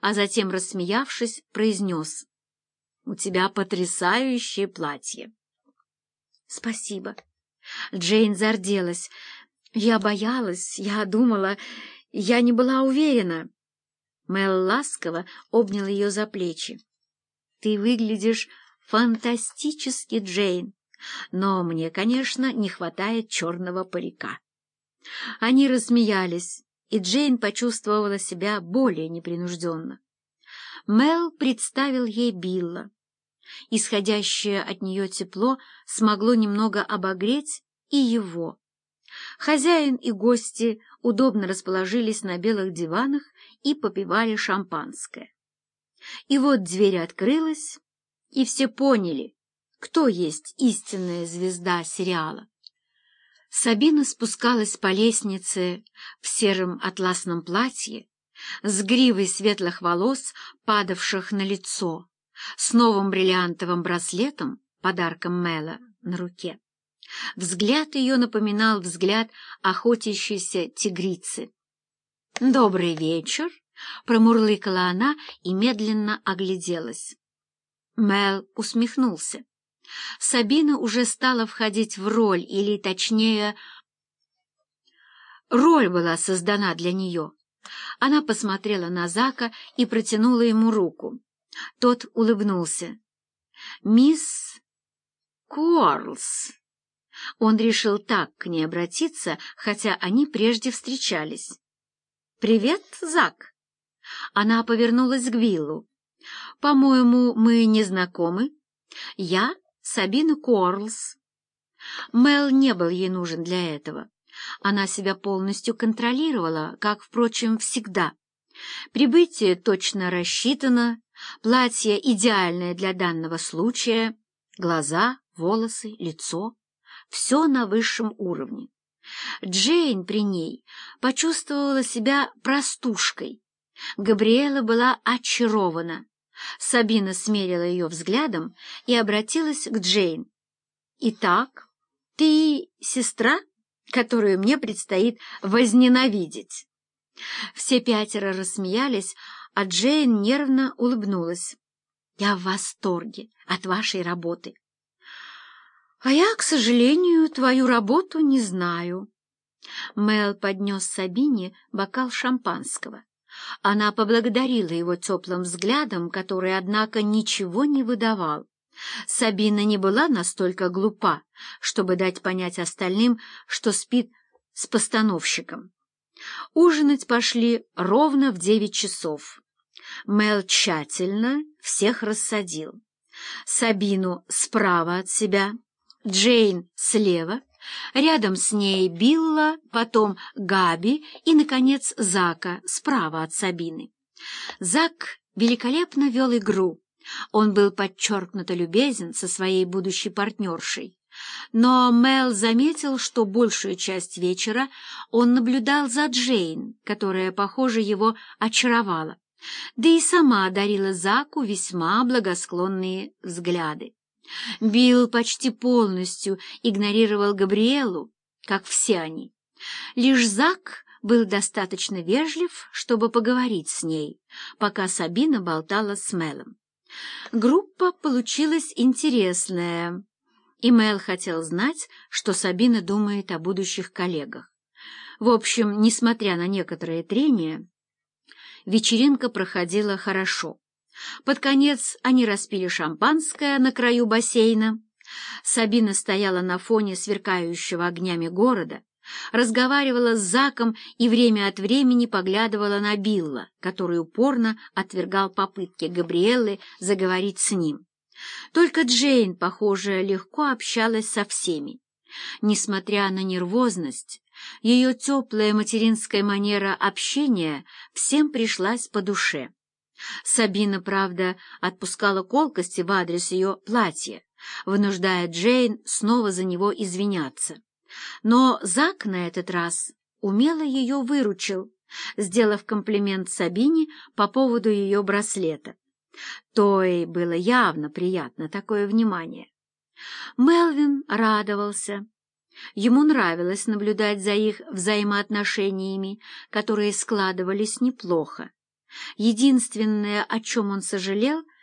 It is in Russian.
а затем, рассмеявшись, произнес. «У тебя потрясающее платье». «Спасибо». Джейн зарделась. «Я боялась, я думала, я не была уверена». Мэл ласково обнял ее за плечи. «Ты выглядишь фантастически, Джейн, но мне, конечно, не хватает черного парика». Они рассмеялись, и Джейн почувствовала себя более непринужденно. Мел представил ей Билла. Исходящее от нее тепло смогло немного обогреть и его. Хозяин и гости удобно расположились на белых диванах и попивали шампанское. И вот дверь открылась, и все поняли, кто есть истинная звезда сериала. Сабина спускалась по лестнице в сером атласном платье, с гривой светлых волос, падавших на лицо, с новым бриллиантовым браслетом, подарком Мэла, на руке. Взгляд ее напоминал взгляд охотящейся тигрицы. «Добрый вечер!» — промурлыкала она и медленно огляделась. Мэл усмехнулся. Сабина уже стала входить в роль, или, точнее, роль была создана для нее. Она посмотрела на Зака и протянула ему руку. Тот улыбнулся. «Мисс Куорлс». Он решил так к ней обратиться, хотя они прежде встречались. «Привет, Зак!» Она повернулась к Виллу. «По-моему, мы не знакомы. Я Сабина Корлс. Мел не был ей нужен для этого. Она себя полностью контролировала, как, впрочем, всегда. Прибытие точно рассчитано, платье идеальное для данного случая, глаза, волосы, лицо — все на высшем уровне. Джейн при ней почувствовала себя простушкой. Габриэла была очарована. Сабина смерила ее взглядом и обратилась к Джейн. «Итак, ты сестра, которую мне предстоит возненавидеть?» Все пятеро рассмеялись, а Джейн нервно улыбнулась. «Я в восторге от вашей работы». «А я, к сожалению, твою работу не знаю». Мел поднес Сабине бокал шампанского. Она поблагодарила его теплым взглядом, который, однако, ничего не выдавал. Сабина не была настолько глупа, чтобы дать понять остальным, что спит с постановщиком. Ужинать пошли ровно в девять часов. Мел тщательно всех рассадил. Сабину справа от себя, Джейн слева, Рядом с ней Билла, потом Габи и, наконец, Зака справа от Сабины. Зак великолепно вел игру. Он был подчеркнуто любезен со своей будущей партнершей. Но Мел заметил, что большую часть вечера он наблюдал за Джейн, которая, похоже, его очаровала, да и сама одарила Заку весьма благосклонные взгляды. Билл почти полностью игнорировал Габриэлу, как все они. Лишь Зак был достаточно вежлив, чтобы поговорить с ней, пока Сабина болтала с Мелом. Группа получилась интересная, и Мел хотел знать, что Сабина думает о будущих коллегах. В общем, несмотря на некоторые трения, вечеринка проходила хорошо. Под конец они распили шампанское на краю бассейна. Сабина стояла на фоне сверкающего огнями города, разговаривала с Заком и время от времени поглядывала на Билла, который упорно отвергал попытки Габриэллы заговорить с ним. Только Джейн, похоже, легко общалась со всеми. Несмотря на нервозность, ее теплая материнская манера общения всем пришлась по душе. Сабина, правда, отпускала колкости в адрес ее платья, вынуждая Джейн снова за него извиняться. Но Зак на этот раз умело ее выручил, сделав комплимент Сабине по поводу ее браслета. Той было явно приятно такое внимание. Мелвин радовался. Ему нравилось наблюдать за их взаимоотношениями, которые складывались неплохо. Единственное, о чем он сожалел,